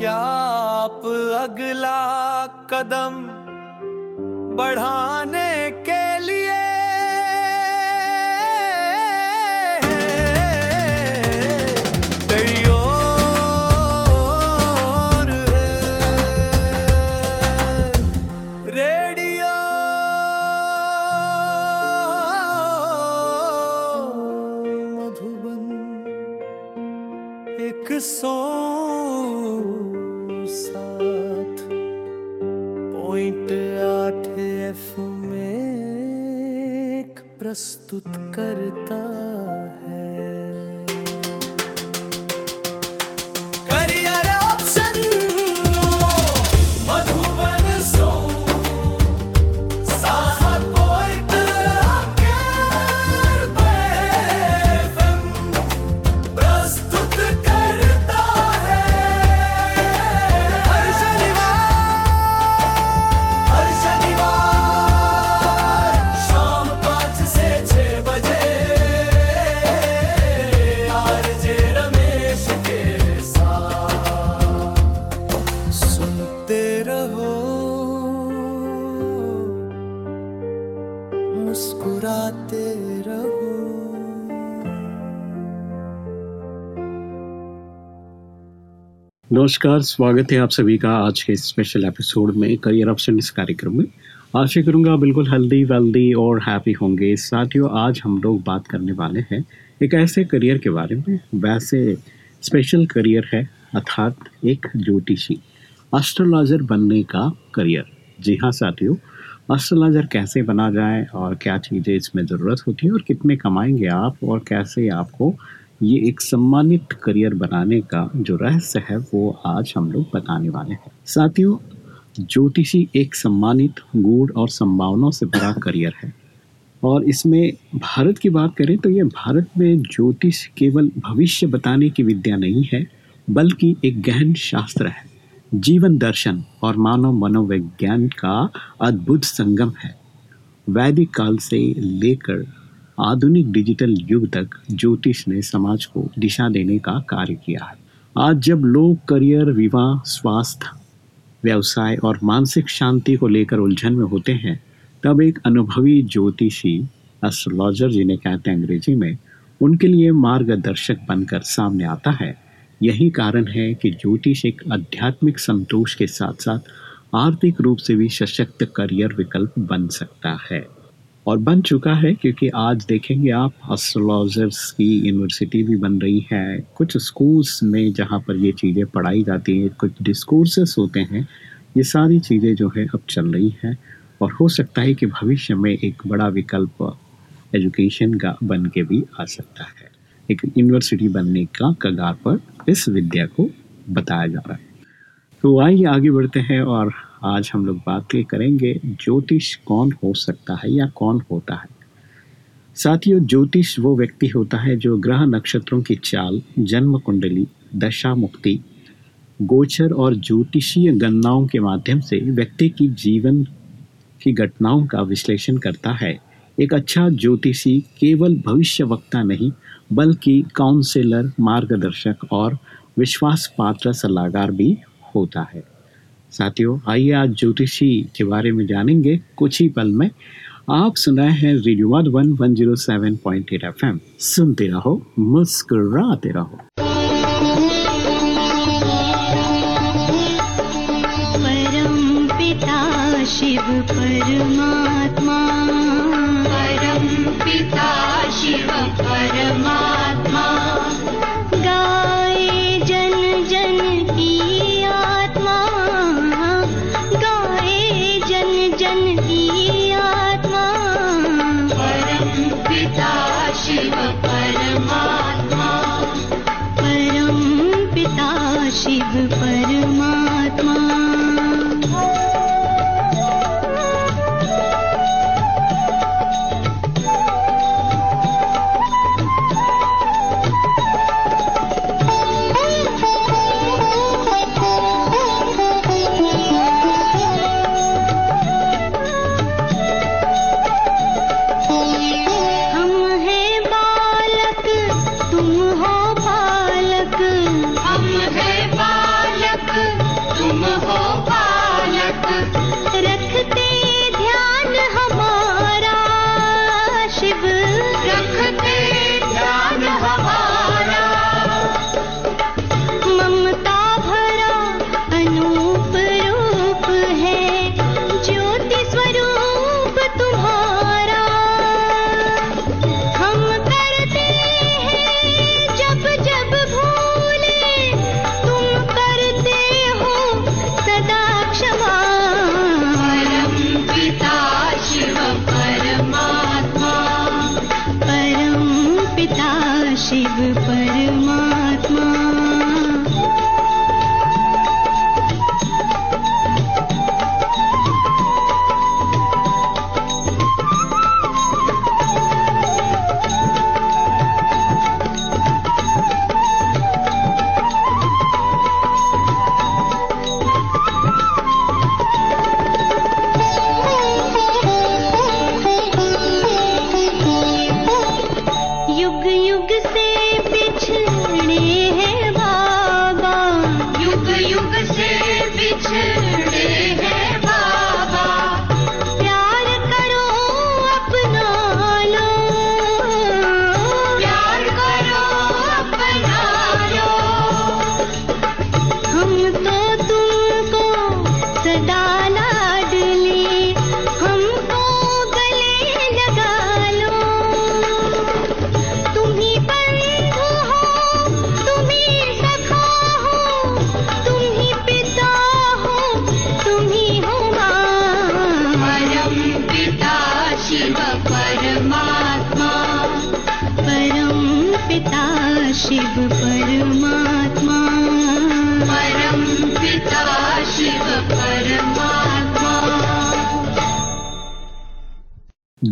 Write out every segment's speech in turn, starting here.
क्या आप अगला कदम बढ़ाने tout नमस्कार, स्वागत है आप सभी का आज के स्पेशल एपिसोड में करियर ऑप्शन इस कार्यक्रम में। आशा करूँगा बिल्कुल हेल्दी वेल्दी और हैप्पी होंगे। साथियों, आज हम लोग बात करने वाले हैं एक ऐसे करियर के बारे में। वैसे स्पेशल करियर है, अर्थात एक ज्योतिषी एस्ट्रोलॉजर बनने का करियर जी हाँ साथियों एस्ट्रोलॉजर कैसे बना जाए और क्या चीज़ें इसमें ज़रूरत होती है और कितने कमाएँगे आप और कैसे आपको ये एक सम्मानित करियर बनाने का जो रहस्य है, वो आज हम लोग बताने वाले हैं। साथियों, ज्योतिषी एक सम्मानित गुण और संभावनाओं से भरा करियर है। और इसमें भारत की बात करें तो ये भारत में ज्योतिष केवल भविष्य बताने की विद्या नहीं है, बल्कि एक गहन शास्त्र है। जीवन दर्शन और मानव मनोविज्ञान का अद्भुत संगम है। वैदिक काल से लेकर आधुनिक डिजिटल युग तक ज्योतिष ने समाज को दिशा देने का कार्य किया है। आज जब लोग करियर, विवाह, स्वास्थ्य, व्यवसाय और मानसिक शांति को लेकर उलझन में होते हैं, तब एक अनुभवी ज्योतिषी एस्ट्रोलॉजर जिन्हें कहते हैं अंग्रेज़ी में, उनके लिए मार्गदर्शक बनकर सामने आता है। यही कारण है कि ज्योतिष एक आध्यात्मिक संतोष के साथ साथ आर्थिक रूप से भी सशक्त करियर विकल्प बन सकता है। और बन चुका है क्योंकि आज देखेंगे आप एस्ट्रोलॉजर्स की यूनिवर्सिटी भी बन रही है। कुछ स्कूल्स में जहाँ पर ये चीज़ें पढ़ाई जाती हैं, कुछ डिस्कोर्सेस होते हैं, ये सारी चीज़ें जो है अब चल रही हैं। और हो सकता है कि भविष्य में एक बड़ा विकल्प एजुकेशन का बन के भी आ सकता है। एक यूनिवर्सिटी बनने का कगार पर इस विद्या को बताया जा रहा है। तो आइए आगे बढ़ते हैं और आज हम लोग बात करेंगे, ज्योतिष कौन हो सकता है या कौन होता है? साथियों, ज्योतिष वो व्यक्ति होता है जो ग्रह नक्षत्रों की चाल, जन्म कुंडली, दशा मुक्ति, गोचर और ज्योतिषीय गणनाओं के माध्यम से व्यक्ति की जीवन की घटनाओं का विश्लेषण करता है। एक अच्छा ज्योतिषी केवल भविष्य वक्ता नहीं, बल्कि काउंसलर मार्गदर्शक और विश्वास पात्र सलाहकार भी होता है। साथियों, आइए आज ज्योतिषी के बारे में जानेंगे कुछ ही पल में। आप सुनाए हैं radio one one zero seven point eight F सुनते रहो, मुस्कुराते रहो। परम पिता शिव परमात्मा।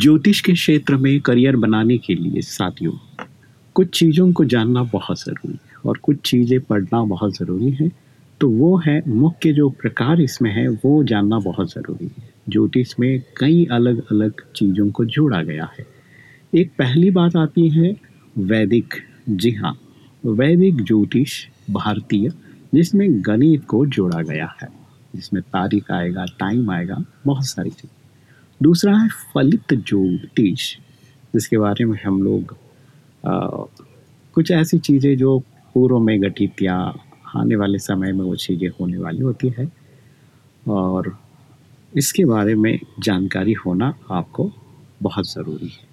ज्योतिष के क्षेत्र में करियर बनाने के लिए साथियों, कुछ चीज़ों को जानना बहुत ज़रूरी है और कुछ चीज़ें पढ़ना बहुत ज़रूरी है। तो वो है, मुख्य जो प्रकार इसमें है, वो जानना बहुत ज़रूरी है। ज्योतिष में कई अलग अलग चीज़ों को जोड़ा गया है। एक पहली बात आती है, वैदिक। जी हाँ वैदिक ज्योतिष भारतीय, जिसमें गणित को जोड़ा गया है। जिसमें तारीख आएगा टाइम आएगा, बहुत सारी चीज़। दूसरा है फलित ज्योतिष जिसके बारे में हम लोग आ, कुछ ऐसी चीज़ें जो पूर्व में घटित या आने वाले समय में वो चीज़ें होने वाली होती है। और इसके बारे में जानकारी होना आपको बहुत ज़रूरी है।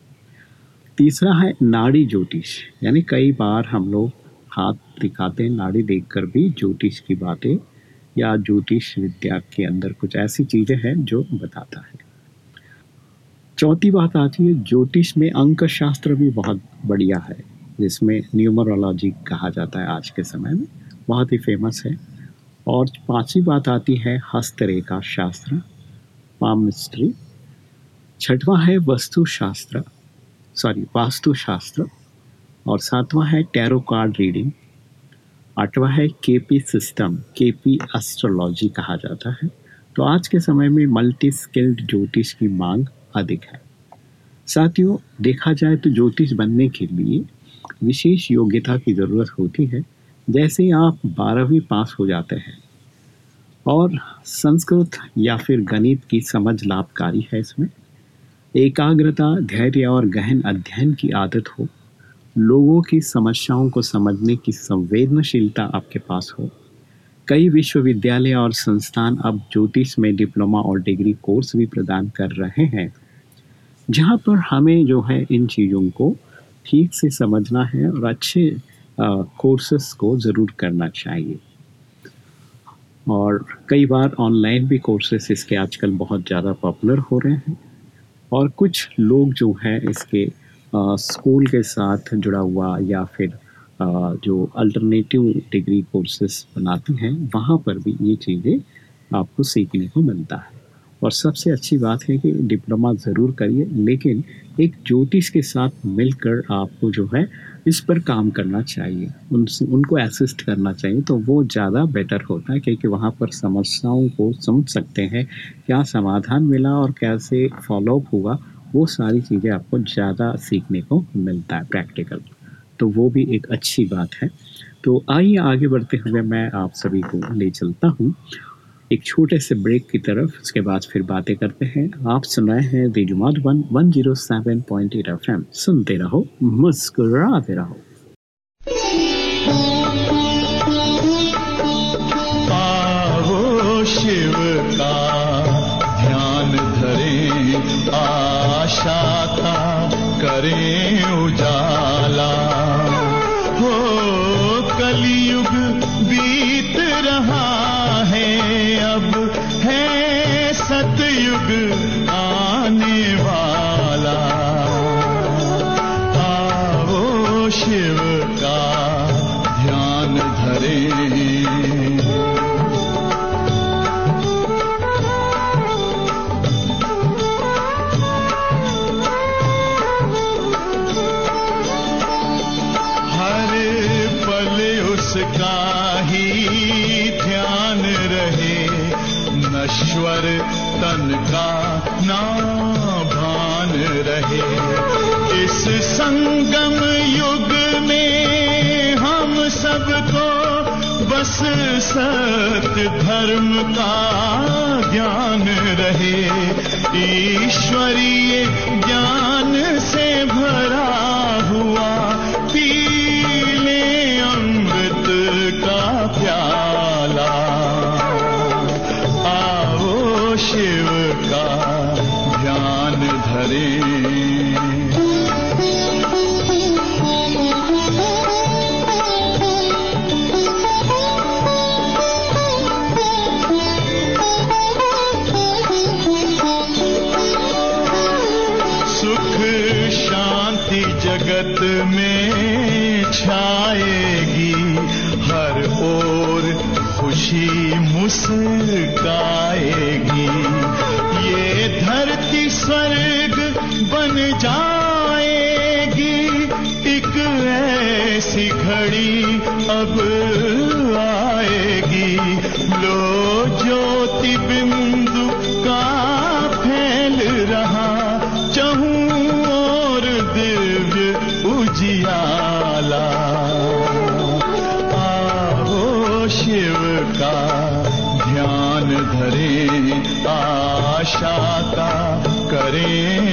तीसरा है नाड़ी ज्योतिष यानी कई बार हम लोग हाथ दिखाते हैं नाड़ी देखकर भी ज्योतिष की बातें या ज्योतिष विद्या के अंदर कुछ ऐसी चीज़ें हैं जो बताता है। चौथी बात आती है, ज्योतिष में अंक शास्त्र भी बहुत बढ़िया है, जिसमें न्यूमरोलॉजी कहा जाता है आज के समय में, बहुत ही फ़ेमस है। और पांचवी बात आती है हस्तरेखा शास्त्र पामिस्ट्री छठवां है वस्तु शास्त्र सॉरी वास्तु शास्त्र और सातवां है टैरो कार्ड रीडिंग आठवां है केपी सिस्टम केपी एस्ट्रोलॉजी कहा जाता है। तो आज के समय में मल्टी स्किल्ड ज्योतिष की मांग अधिक है। साथियों, देखा जाए तो ज्योतिष बनने के लिए विशेष योग्यता की ज़रूरत होती है, जैसे आप बारहवीं पास हो जाते हैं। और संस्कृत या फिर गणित की समझ लाभकारी है इसमें। एकाग्रता, धैर्य और गहन अध्ययन की आदत हो। लोगों की समस्याओं को समझने की संवेदनशीलता आपके पास हो। कई विश्वविद्यालय और संस्थान अब ज्योतिष में डिप्लोमा और डिग्री कोर्स भी प्रदान कर रहे हैं। जहाँ पर हमें जो है इन चीज़ों को ठीक से समझना है और अच्छे कोर्सेस को ज़रूर करना चाहिए। और कई बार ऑनलाइन भी कोर्सेस इसके आजकल बहुत ज़्यादा पॉपुलर हो रहे हैं और कुछ लोग जो हैं इसके आ, स्कूल के साथ जुड़ा हुआ या फिर आ, जो अल्टरनेटिव डिग्री कोर्सेस बनाते हैं वहाँ पर भी ये चीज़ें आपको सीखने को मिलता है। और सबसे अच्छी बात है कि डिप्लोमा ज़रूर करिए, लेकिन एक ज्योतिष के साथ मिलकर आपको जो है इस पर काम करना चाहिए। उन उनको असिस्ट करना चाहिए तो वो ज़्यादा बेटर होता है, क्योंकि वहाँ पर समस्याओं को समझ सकते हैं, क्या समाधान मिला और कैसे फॉलोअप हुआ, वो सारी चीज़ें आपको ज़्यादा सीखने को मिलता है प्रैक्टिकल तो वो भी एक अच्छी बात है। तो आइए आगे बढ़ते हुए मैं आप सभी को ले चलता हूँ। एक छोटे से ब्रेक की तरफ़, उसके बाद फिर बातें करते हैं। आप सुन रहे हैं radio one one zero seven point eight F M सुनते रहो, मुस्कुराते रहो। शिव का ध्यान धरे, आशा का करें उजाला। सत्य धर्म का ज्ञान रहे ईश्वरीय ज्ञान धरें आशा करें।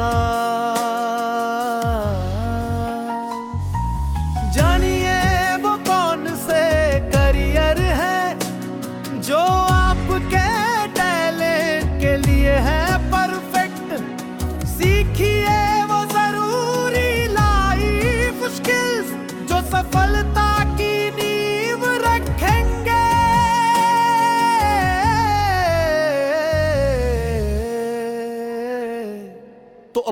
के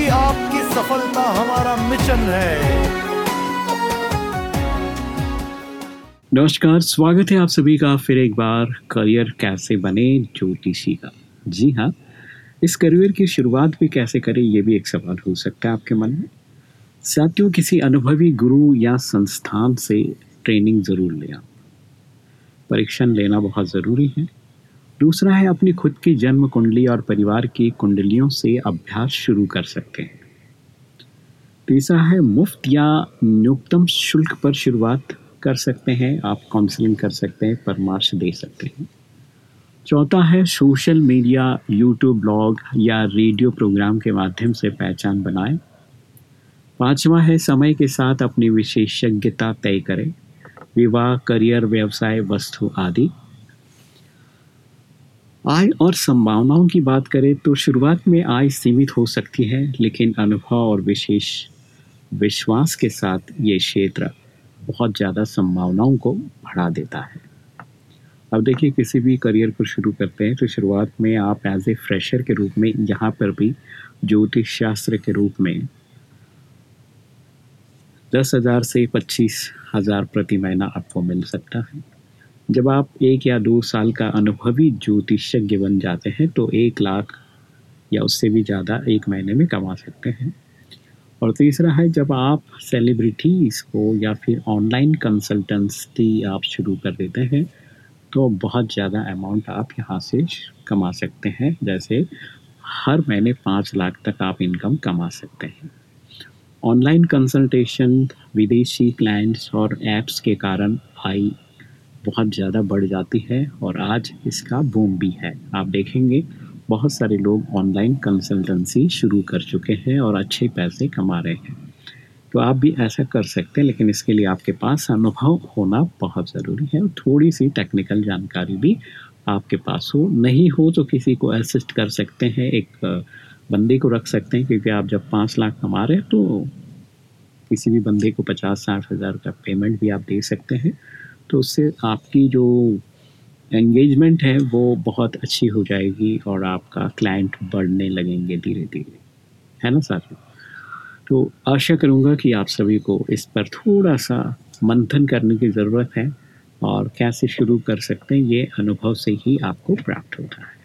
क्योंकि आपकी सफलता हमारा मिशन है। नमस्कार, स्वागत है आप सभी का फिर एक बार करियर कैसे बने ज्योतिषी का। जी हाँ इस करियर की शुरुआत भी कैसे करें, ये भी एक सवाल हो सकता है आपके मन में। साथियों, किसी अनुभवी गुरु या संस्थान से ट्रेनिंग ज़रूर लें आप। परीक्षण लेना बहुत ज़रूरी है। दूसरा है, अपनी खुद की जन्म कुंडली और परिवार की कुंडलियों से अभ्यास शुरू कर सकते हैं। तीसरा है, मुफ़्त या न्यूनतम शुल्क पर शुरुआत कर सकते हैं, आप काउंसलिंग कर सकते हैं, परामर्श दे सकते हैं। चौथा है सोशल मीडिया यूट्यूब ब्लॉग या रेडियो प्रोग्राम के माध्यम से पहचान बनाएँ। पांचवा है, समय के साथ अपनी विशेषज्ञता तय करें। विवाह करियर व्यवसाय, वस्तु आदि। आय और संभावनाओं की बात करें तो शुरुआत में आय सीमित हो सकती है, लेकिन अनुभव और विशेष विश्वास के साथ ये क्षेत्र बहुत ज़्यादा संभावनाओं को बढ़ा देता है। अब देखिए, किसी भी करियर को शुरू करते हैं तो शुरुआत में आप एज ए फ्रेशर के रूप में यहाँ पर भी ज्योतिष शास्त्र के रूप में दस हज़ार से पच्चीस हज़ार प्रति महीना आपको मिल सकता है। जब आप एक या दो साल का अनुभवी ज्योतिषज्ञ बन जाते हैं तो एक लाख या उससे भी ज़्यादा एक महीने में कमा सकते हैं। और तीसरा है, जब आप सेलिब्रिटीज़ को या फिर ऑनलाइन कंसल्टेंसी आप शुरू कर देते हैं तो बहुत ज़्यादा अमाउंट आप यहाँ से कमा सकते हैं। जैसे हर महीने पाँच लाख तक आप इनकम कमा सकते हैं। ऑनलाइन कंसल्टेशन विदेशी क्लाइंट्स और ऐप्स के कारण आई बहुत ज़्यादा बढ़ जाती है और आज इसका बूम भी है। आप देखेंगे, बहुत सारे लोग ऑनलाइन कंसल्टेंसी शुरू कर चुके हैं और अच्छे पैसे कमा रहे हैं। तो आप भी ऐसा कर सकते हैं, लेकिन इसके लिए आपके पास अनुभव होना बहुत ज़रूरी है। और थोड़ी सी टेक्निकल जानकारी भी आपके पास हो। नहीं हो तो किसी को असिस्ट कर सकते हैं, एक बंदे को रख सकते हैं, क्योंकि आप जब पाँच लाख कमा रहे हैं तो किसी भी बंदे को पचास साठ हज़ार का पेमेंट भी आप दे सकते हैं। तो उससे आपकी जो एंगेजमेंट है, वो बहुत अच्छी हो जाएगी और आपका क्लाइंट बढ़ने लगेंगे धीरे धीरे। है ना साथियों? तो आशा करूँगा कि आप सभी को इस पर थोड़ा सा मंथन करने की ज़रूरत है और कैसे शुरू कर सकते हैं, ये अनुभव से ही आपको प्राप्त होता है।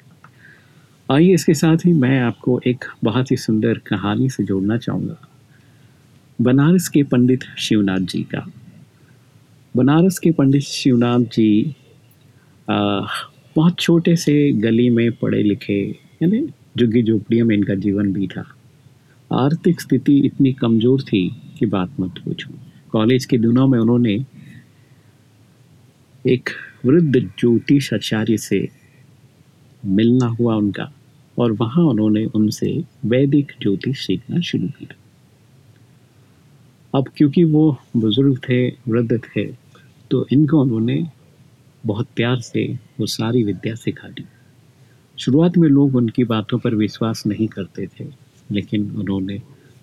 आइए इसके साथ ही मैं आपको एक बहुत ही सुंदर कहानी से जोड़ना चाहूँगा। बनारस के पंडित शिवनाथ जी का। बनारस के पंडित शिवनाथ जी आ, बहुत छोटे से गली में पढ़े लिखे यानी झुग्गी झोपड़ियों में इनका जीवन था आर्थिक स्थिति इतनी कमज़ोर थी कि बात मत पूछो। कॉलेज के दिनों में उन्होंने एक वृद्ध ज्योतिष आचार्य से मिलना हुआ उनका और वहाँ उन्होंने उनसे वैदिक ज्योतिष सीखना शुरू किया। अब क्योंकि वो बुज़ुर्ग थे वृद्ध थे तो इनको उन्होंने बहुत प्यार से, वो सारी विद्या सिखा दी। शुरुआत में लोग उनकी बातों पर विश्वास नहीं करते थे, लेकिन उन्होंने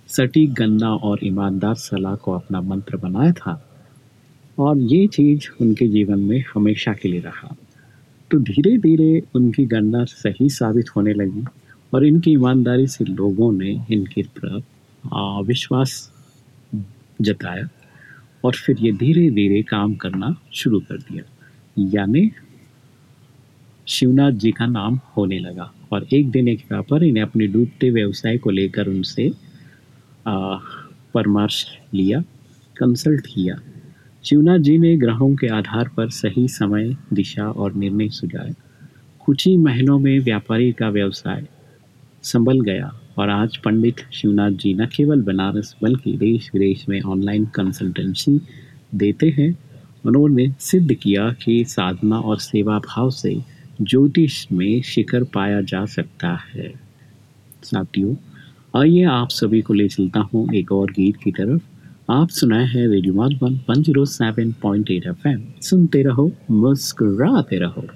सटीक गन्ना और ईमानदार सलाह को अपना मंत्र बनाया था। और ये चीज़ उनके जीवन में हमेशा के लिए रहा। तो धीरे धीरे उनकी गन्ना सही साबित होने लगी और इनकी ईमानदारी से लोगों ने इनके प्रति विश्वास जताया। और फिर ये धीरे धीरे काम करना शुरू कर दिया। यानी शिवनाथ जी का नाम होने लगा और एक दिन एक पर इन्हें अपने डूबते व्यवसाय को लेकर उनसे परामर्श लिया कंसल्ट किया। शिवनाथ जी ने ग्रहों के आधार पर सही समय, दिशा और निर्णय सुझाए। कुछ ही महीनों में व्यापारी का व्यवसाय संभल गया और आज पंडित शिवनाथ जी न केवल बनारस बल्कि देश विदेश में ऑनलाइन कंसल्टेंसी देते हैं। उन्होंने सिद्ध किया कि साधना और सेवा भाव से ज्योतिष में शिखर पाया जा सकता है। साथियों, आइए आप सभी को ले चलता हूँ एक और गीत की तरफ़। आप सुनाए हैं radio one one zero seven point eight F M सुनते रहो, मुस्कुराते रहो।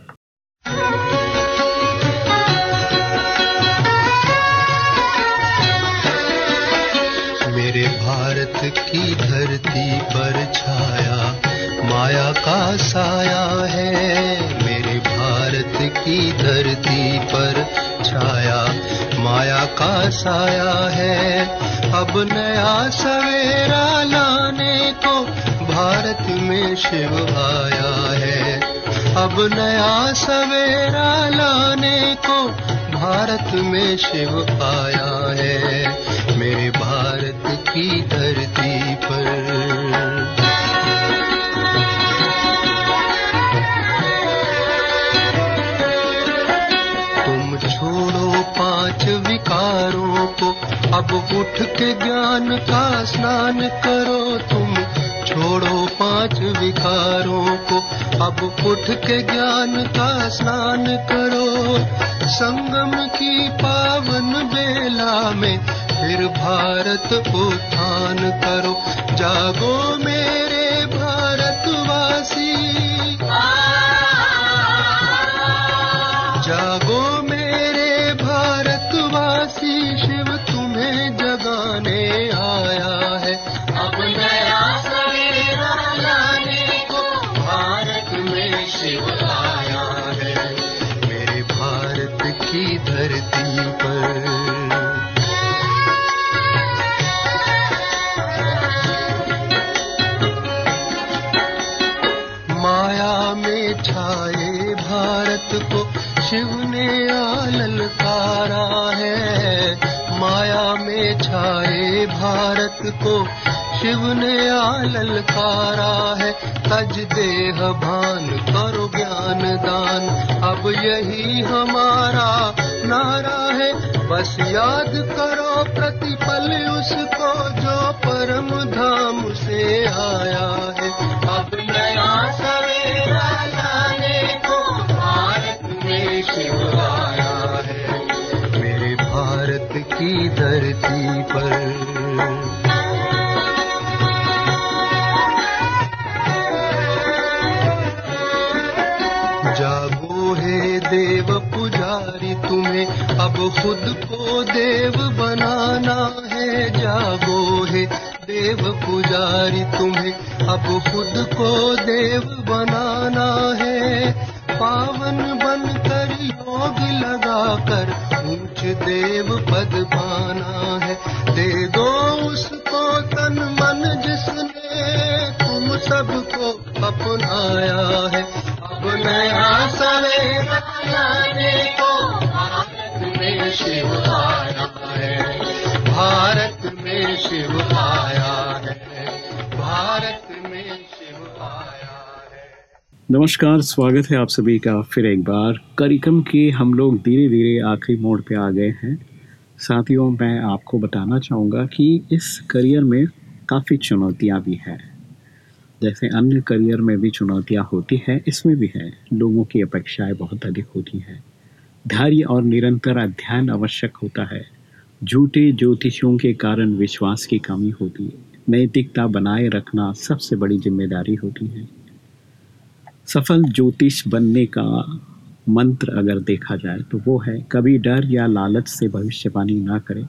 की धरती पर छाया, माया का साया है। मेरे भारत की धरती पर छाया, माया का साया है। अब नया सवेरा लाने को भारत में शिव आया है। अब नया सवेरा लाने को भारत में शिव आया है। मेरे भारत की धरती पर। तुम छोड़ो पाँच विकारों को, अब उठ के ज्ञान का स्नान करो तुम। छोड़ो पाँच विकारों को, अब उठ के ज्ञान का स्नान करो। संगम की पावन बेला में फिर भारत उत्थान करो। जागो मेरे भारतवासी। जागो को शिव ने ललकारा है। तज देह भान करो ज्ञान दान। अब यही हमारा नारा है। बस याद करो प्रतिपल उसको जो परम धाम से आया है। अब नया सवेरा लाने को शिव आया है। मेरे भारत की धरती देव पुजारी, तुम्हें अब खुद को देव बनाना है। जागो है देव पुजारी, तुम्हें अब खुद को देव बनाना है। पावन बनकर योग लगाकर ऊँचे देव पद पाना है। दे दो उसको तन मन जिसने, तुम सबको अपनाया है। नमस्कार, स्वागत है आप सभी का फिर एक बार। कार्यक्रम के हम लोग धीरे धीरे आखिरी मोड़ पे आ गए हैं। साथियों, मैं आपको बताना चाहूँगा कि इस करियर में काफ़ी चुनौतियाँ भी हैं। जैसे अन्य करियर में भी चुनौतियाँ होती हैं, इसमें भी हैं। लोगों की अपेक्षाएँ बहुत अधिक होती हैं। धैर्य और निरंतर अध्ययन आवश्यक होता है। झूठे ज्योतिषियों के कारण विश्वास की कमी होती है। नैतिकता बनाए रखना सबसे बड़ी ज़िम्मेदारी होती है। सफल ज्योतिष बनने का मंत्र अगर देखा जाए तो वो है, कभी डर या लालच से भविष्यवाणी ना करें।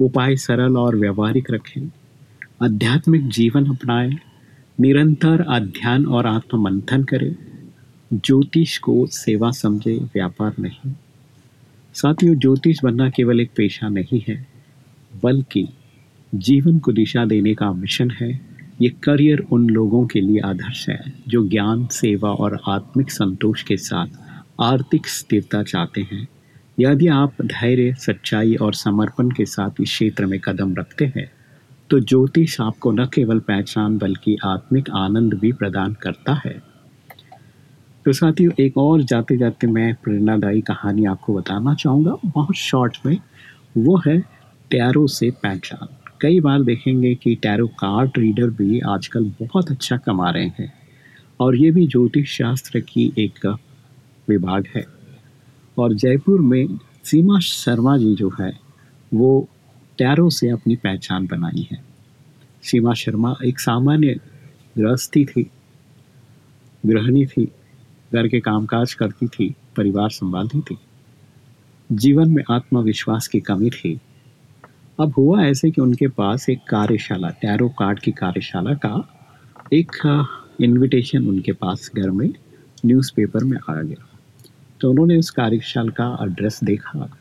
उपाय सरल और व्यवहारिक रखें। आध्यात्मिक जीवन अपनाएँ। निरंतर अध्ययन और आत्ममंथन करें। ज्योतिष को सेवा समझे व्यापार नहीं। साथियों, ज्योतिष बनना केवल एक पेशा नहीं है, बल्कि जीवन को दिशा देने का मिशन है। ये करियर उन लोगों के लिए आदर्श है, जो ज्ञान, सेवा और आत्मिक संतोष के साथ आर्थिक स्थिरता चाहते हैं। यदि आप धैर्य, सच्चाई और समर्पण के साथ इस क्षेत्र में कदम रखते हैं तो ज्योतिष आपको न केवल पहचान, बल्कि आत्मिक आनंद भी प्रदान करता है। तो साथियों, एक और जाते जाते मैं प्रेरणादायी कहानी आपको बताना चाहूँगा। बहुत शॉर्ट में, वो है टैरो से पहचान। कई बार देखेंगे कि टैरो कार्ड रीडर भी आजकल बहुत अच्छा कमा रहे हैं। और ये भी ज्योतिष शास्त्र की एक विभाग है। और जयपुर में सीमा शर्मा जी जो है, वो टैरो से अपनी पहचान बनाई है। सीमा शर्मा एक सामान्य गृहस्थी थी, गृहिणी थी, घर के कामकाज करती थी, परिवार संभालती थी। जीवन में आत्मविश्वास की कमी थी। अब हुआ ऐसे कि उनके पास एक कार्यशाला, टैरो कार्ड की कार्यशाला का एक इनविटेशन उनके पास घर में न्यूज़पेपर में आ गया। तो उन्होंने उस कार्यशाला का एड्रेस देखा।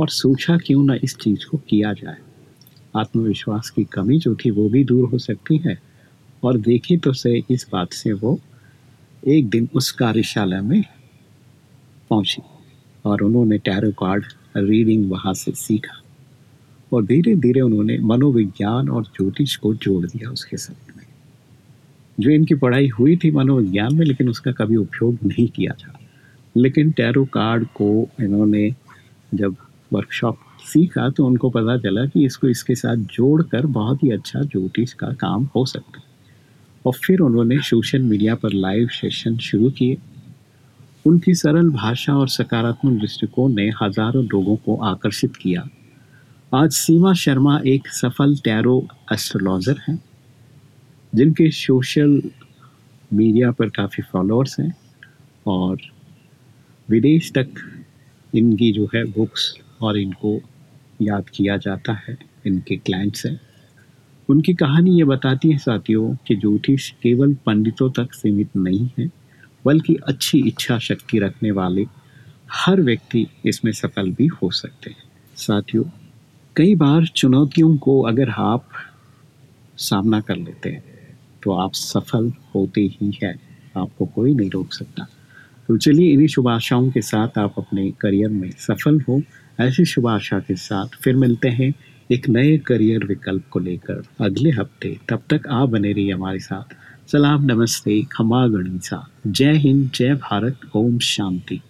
और सोचा क्यों ना इस चीज़ को किया जाए? आत्मविश्वास की कमी जो थी वो भी दूर हो सकती है। और देखे तो से इस बात से वो एक दिन उस कार्यशाला में पहुँची और उन्होंने टैरो कार्ड रीडिंग वहाँ से सीखा और धीरे धीरे उन्होंने मनोविज्ञान और ज्योतिष को जोड़ दिया उसके साथ में। जो इनकी पढ़ाई हुई थी मनोविज्ञान में, लेकिन उसका कभी उपयोग नहीं किया था। लेकिन टैरो कार्ड को इन्होंने जब वर्कशॉप सीखा तो उनको पता चला कि इसको इसके साथ जोड़कर बहुत ही अच्छा ज्योतिष का काम हो सकता है। और फिर उन्होंने सोशल मीडिया पर लाइव सेशन शुरू किए। उनकी सरल भाषा और सकारात्मक दृष्टिकोण ने हज़ारों लोगों को आकर्षित किया। आज सीमा शर्मा एक सफल टैरो एस्ट्रोलॉजर हैं, जिनके सोशल मीडिया पर काफ़ी फॉलोअर्स हैं और विदेश तक इनकी जो है बुक्स और इनको याद किया जाता है, इनके क्लाइंट्स हैं उनकी कहानी ये बताती है साथियों कि ज्योतिष केवल पंडितों तक सीमित नहीं है, बल्कि अच्छी इच्छा शक्ति रखने वाले हर व्यक्ति इसमें सफल भी हो सकते हैं। साथियों, कई बार चुनौतियों को अगर आप सामना कर लेते हैं तो आप सफल होते ही हैं, आपको कोई नहीं रोक सकता। तो चलिए इन्हीं शुभ आशाओं के साथ आप अपने करियर में सफल हो। ऐसी शुभ आशा के साथ फिर मिलते हैं एक नए करियर विकल्प को लेकर अगले हफ़्ते। तब तक आप बने रहिए हमारे साथ। सलाम, नमस्ते खमा गणिसा जय हिंद, जय भारत, ओम शांति।